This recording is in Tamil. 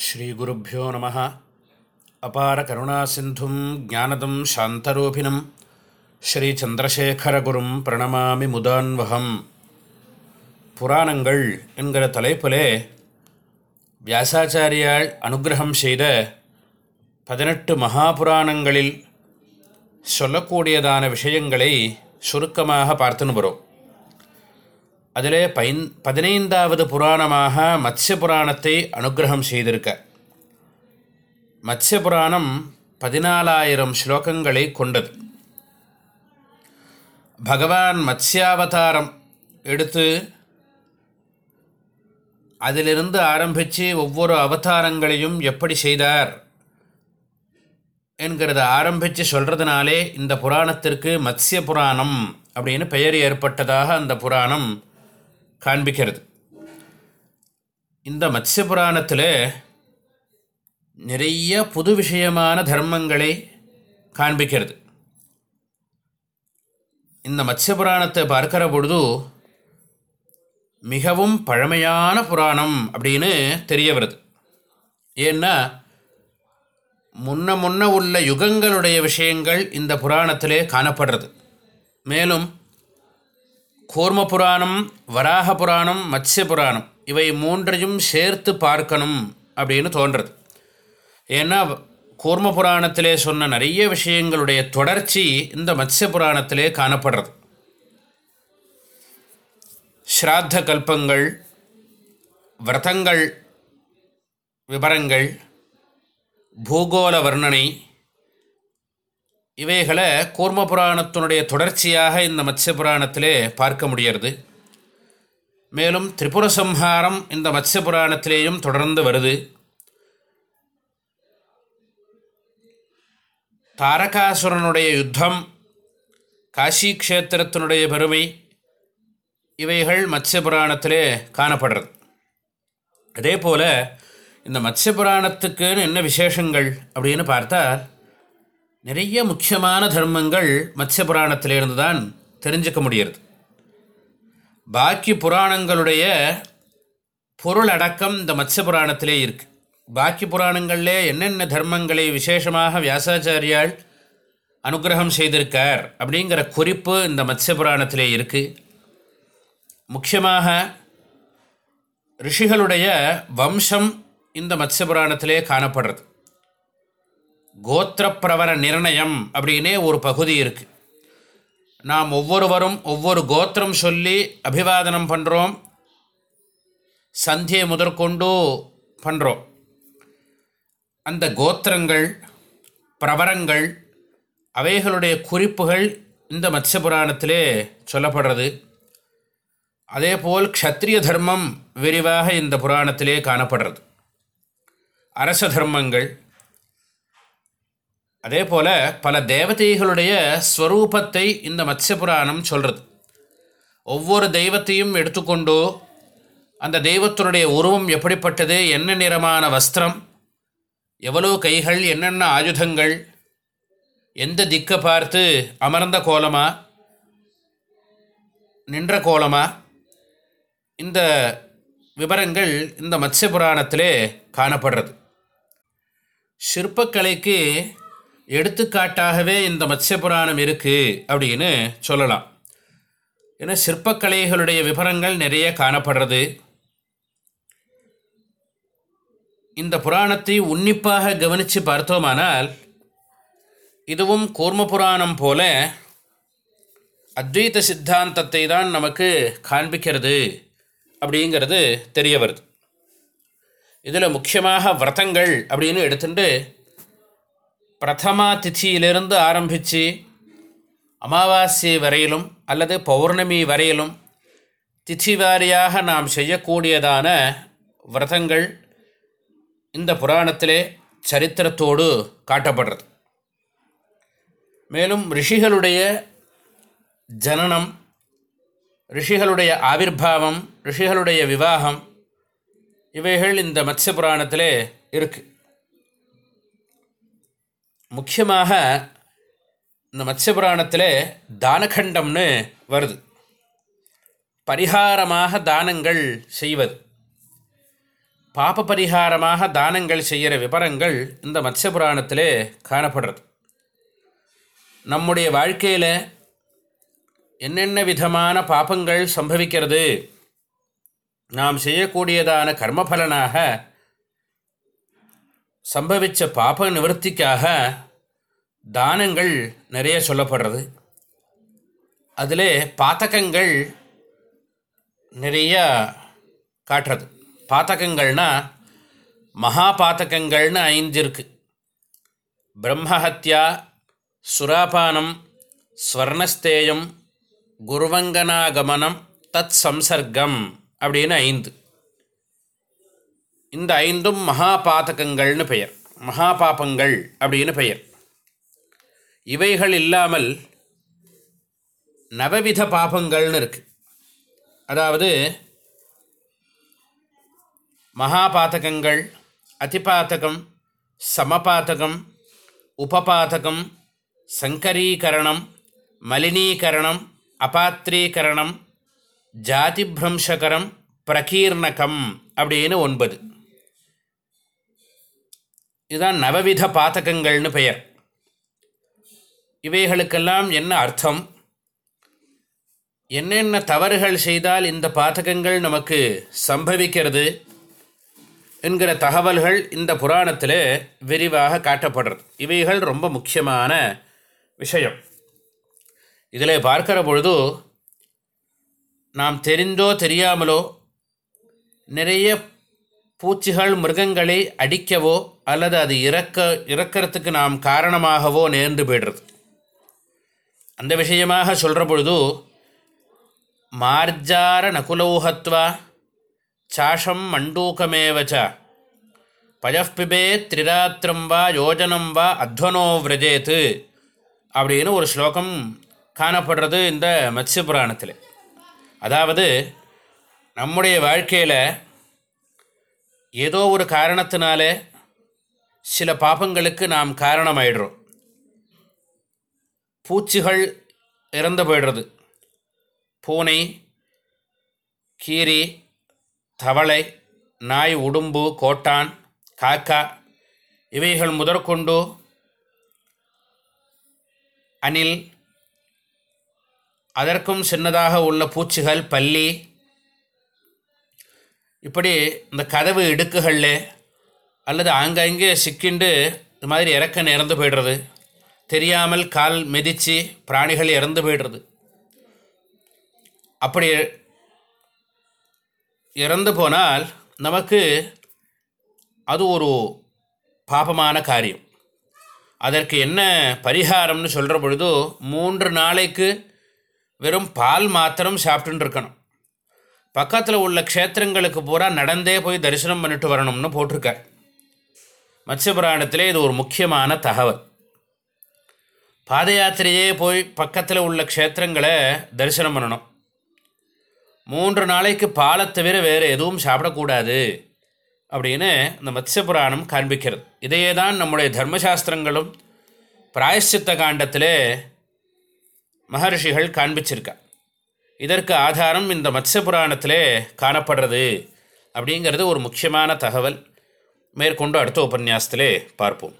ஸ்ரீகுருப்போ நம. அபார கருணா சிந்தும் ஜானதம் சாந்தரூபிணம். ஸ்ரீச்சந்திரசேகரகுரும் பிரணமாமி முதான்வகம். புராணங்கள் என்கிற தலைப்பிலே வியாசாச்சாரியால் அனுகிரகம் செய்த பதினெட்டு மகாபுராணங்களில் சொல்லக்கூடியதான விஷயங்களை சுருக்கமாக பார்த்துன்னு வரும். அதிலே பைன் பதினைந்தாவது புராணமாக மத்ய புராணத்தை அனுகிரகம் செய்திருக்க. மத்ய புராணம் பதினாலாயிரம் ஸ்லோகங்களை கொண்டது. பகவான் மத்ஸ்யாவதாரம் எடுத்து அதிலிருந்து ஆரம்பித்து ஒவ்வொரு அவதாரங்களையும் எப்படி செய்தார் என்கிறத ஆரம்பித்து சொல்கிறதுனாலே இந்த புராணத்திற்கு மத்ய புராணம் அப்படின்னு பெயர் ஏற்பட்டதாக அந்த புராணம் காண்பிக்கிறது. இந்த மத்ய புராணத்தில் நிறைய புது விஷயமான தர்மங்களை காண்பிக்கிறது. இந்த மத்ஸ்ய புராணத்தை பார்க்கிற பொழுது மிகவும் பழமையான புராணம் அப்படின்னு தெரிய வருது. ஏன்னா முன்ன முன்ன உள்ள யுகங்களுடைய விஷயங்கள் இந்த புராணத்திலே காணப்படுறது. மேலும் கூர்ம புராணம் வராக புராணம் மத்ய புராணம் இவை மூன்றையும் சேர்த்து பார்க்கணும் அப்படின்னு தோன்றது. ஏன்னா கூர்ம புராணத்திலே சொன்ன நிறைய விஷயங்களுடைய தொடர்ச்சி இந்த மத்ய புராணத்திலே காணப்படுறது. ஸ்ராத்த கல்பங்கள் விரதங்கள் விவரங்கள் பூகோள வர்ணனை இவைகளை கூர்ம புராணத்தினுடைய தொடர்ச்சியாக இந்த மத்ய புராணத்திலே பார்க்க முடிகிறது. மேலும் திரிபுர சம்ஹாரம் இந்த மத்ய புராணத்திலேயும் தொடர்ந்து வருது. தாரகாசுரனுடைய யுத்தம் காஷி க்ஷேத்திரத்தினுடைய பெருமை இவைகள் மத்ய புராணத்திலே காணப்படுறது. அதே போல் இந்த மத்ய புராணத்துக்குன்னு என்ன விசேஷங்கள் அப்படின்னு பார்த்தால் நிறைய முக்கியமான தர்மங்கள் மத்ய புராணத்திலிருந்து தான் தெரிஞ்சுக்க முடிகிறது. பாக்கி புராணங்களுடைய பொருள் அடக்கம் இந்த மத்ஸ்ய புராணத்திலே இருக்குது பாக்கி புராணங்களில் என்னென்ன தர்மங்களை விசேஷமாக வியாசாச்சாரியால் அனுகிரகம் செய்திருக்கார் அப்படிங்கிற குறிப்பு இந்த மத்ஸ்ய புராணத்திலே இருக்குது முக்கியமாக ரிஷிகளுடைய வம்சம் இந்த மத்ஸ்ய புராணத்திலே காணப்படுறது. கோத்திரப்பிரவர நிர்ணயம் அப்படின்னே ஒரு பகுதி இருக்குது நாம் ஒவ்வொருவரும் ஒவ்வொரு கோத்திரம் சொல்லி அபிவாதனம் பண்ணுறோம் சந்தியை முதற்கொண்டு பண்ணுறோம் அந்த கோத்திரங்கள் பிரவரங்கள் அவைகளுடைய குறிப்புகள் இந்த மத்ய புராணத்திலே சொல்லப்படுறது. அதேபோல் க்ஷத்ரிய தர்மம் விரிவாக இந்த புராணத்திலே காணப்படுறது. அரச தர்மங்கள் அதே போல் பல தேவதைகளுடைய ஸ்வரூபத்தை இந்த மத்ய புராணம் சொல்கிறது ஒவ்வொரு தெய்வத்தையும் எடுத்துக்கொண்டு அந்த தெய்வத்தினுடைய உருவம் எப்படிப்பட்டது என்ன நிறமான வஸ்திரம் எவ்வளோ கைகள் என்னென்ன ஆயுதங்கள் எந்த திக்கை பார்த்து அமர்ந்த கோலமா நின்ற கோலமா இந்த விவரங்கள் இந்த மத்ய புராணத்திலே காணப்படுறது. சிற்பக்கலைக்கு எடுத்துக்காட்டாகவே இந்த மத்ய புராணம் இருக்குது அப்படின்னு சொல்லலாம். ஏன்னா சிற்பக்கலைகளுடைய விவரங்கள் நிறைய காணப்படுறது. இந்த புராணத்தை உன்னிப்பாக கவனித்து பார்த்தோமானால் இதுவும் கூர்ம புராணம் போல அத்வைத சித்தாந்தத்தை தான் நமக்கு காண்பிக்கிறது அப்படிங்கிறது தெரிய வருது. இதில் முக்கியமாக விரதங்கள் அப்படின்னு எடுத்துட்டு பிரதமா திதியிலிருந்து ஆரம்பித்து அமாவாசை வரையிலும் அல்லது பௌர்ணமி வரையிலும் திதி வாரியாக நாம் செய்யக்கூடியதான விரதங்கள் இந்த புராணத்திலே சரித்திரத்தோடு காட்டப்படுறது. மேலும் ரிஷிகளுடைய ஜனனம் ரிஷிகளுடைய ஆவிர்வாவம் ரிஷிகளுடைய விவாகம் இவைகள் இந்த மத்ய புராணத்திலே இருக்குது முக்கியமாக இந்த மத்ஸ்ய புராணத்தில் தானகண்டம்னு வருது. பரிகாரமாக தானங்கள் செய்வது. பாப பரிகாரமாக தானங்கள் செய்கிற விவரங்கள் இந்த மத்ஸ்யபுராணத்தில் காணப்படுறது. நம்முடைய வாழ்க்கையில் என்னென்ன விதமான பாபங்கள் சம்பவிக்கிறது? நாம் செய்யக்கூடியதான கர்மபலனாக சம்பவித்த பாப நிவர்த்திக்காக தானங்கள் நிறைய சொல்லப்படுறது. அதில் பாத்தகங்கள் நிறைய காட்டுறது. பாத்தகங்கள்னால் மகா பாத்தகங்கள்னு ஐந்து இருக்குது பிரம்மஹத்யா சுராபானம் ஸ்வர்ணஸ்தேயம் குருவங்கனாகமனம் தத் சம்சர்க்கம் அப்படின்னு ஐந்து. இந்த ஐந்தும் மகாபாதகங்கள்னு பெயர். மகாபாபங்கள் அப்படின்னு பெயர். இவைகள் இல்லாமல் நவவித பாபங்கள்னு இருக்குது அதாவது மகாபாதகங்கள் அதிபாதகம் சமபாதகம் உபபாதகம் சங்கரீகரணம் மலினீகரணம் அபாத்திரீகரணம் ஜாதிபிரம்சகரம் பிரகீர்ணகம் அப்படின்னு ஒன்பது. இதுதான் நவவித பாதகங்கள்னு பெயர். இவைகளுக்கெல்லாம் என்ன அர்த்தம்? என்னென்ன தவறுகள் செய்தால் இந்த பாதகங்கள் நமக்கு சம்பவிக்கிறது என்கிற தகவல்கள் இந்த புராணத்தில் விரிவாக காட்டப்படுறது. இவைகள் ரொம்ப முக்கியமான விஷயம். இதில் பார்க்கிற பொழுது நாம் தெரிந்தோ தெரியாமலோ நிறைய பூச்சிகள் மிருகங்களை அடிக்கவோ அல்லது அது இறக்க இறக்கிறதுக்கு நாம் காரணமாகவோ நேர்ந்து போய்டுறது. அந்த விஷயமாக சொல்கிற பொழுது மார்ஜார நகுலௌஹத்வா சாஷம் மண்டூக்கமேவச்ச பயப்பிபே திரிராத்திரம் வா யோஜனம் வா அத்வனோ விரஜேத்து அப்படின்னு ஒரு ஸ்லோகம் காணப்படுறது இந்த மத்ஸ்ய புராணத்தில் அதாவது நம்முடைய வாழ்க்கையில் ஏதோ ஒரு காரணத்தினால சில பாபங்களுக்கு நாம் காரணமாயிடுறோம். பூச்சிகள் இறந்து போயிடுறது. பூனை கீரி தவளை நாய் உடும்பு கோட்டான் காக்கா இவைகள் முதற்கொண்டு அணில் அதற்கும் சின்னதாக உள்ள பூச்சிகள் பல்லி இப்படி இந்த கதவு இடுக்குகளில் அல்லது ஆங்காங்கே சிக்கிண்டு இது மாதிரி இறக்க இறந்து போய்டுறது. தெரியாமல் கால் மிதித்து பிராணிகள் இறந்து போய்டுறது. அப்படி இறந்து போனால் நமக்கு அது ஒரு பாபமான காரியம். அதற்கு என்ன பரிகாரம்னு சொல்கிற பொழுது மூன்று நாளைக்கு வெறும் பால் மாத்திரம் சாப்பிட்டுன்னு இருக்கணும். பக்கத்தில் உள்ள க்ஷேத்திரங்களுக்கு பூரா நடந்தே போய் தரிசனம் பண்ணிட்டு வரணும்னு போட்டிருக்கார். மத்ஸ்யபுராணத்திலே இது ஒரு முக்கியமான தகவல். பாத யாத்திரையே போய் பக்கத்தில் உள்ள க்ஷேத்திரங்களை தரிசனம் பண்ணணும். மூன்று நாளைக்கு பாலை தவிர வேறு எதுவும் சாப்பிடக்கூடாது அப்படின்னு இந்த மத்ஸ்யபுராணம் காண்பிக்கிறது. இதையே தான் நம்முடைய தர்மசாஸ்திரங்களும் பிராயஷ்சித்த காண்டத்திலே மகர்ஷிகள் காண்பிச்சிருக்கா. இதற்கு ஆதாரம் இந்த மத்ய புராணத்திலே காணப்படுறது அப்படிங்கிறது ஒரு முக்கியமான தகவல். மேற்கொண்டு அடுத்த உபன்யாசத்திலே பார்ப்போம்.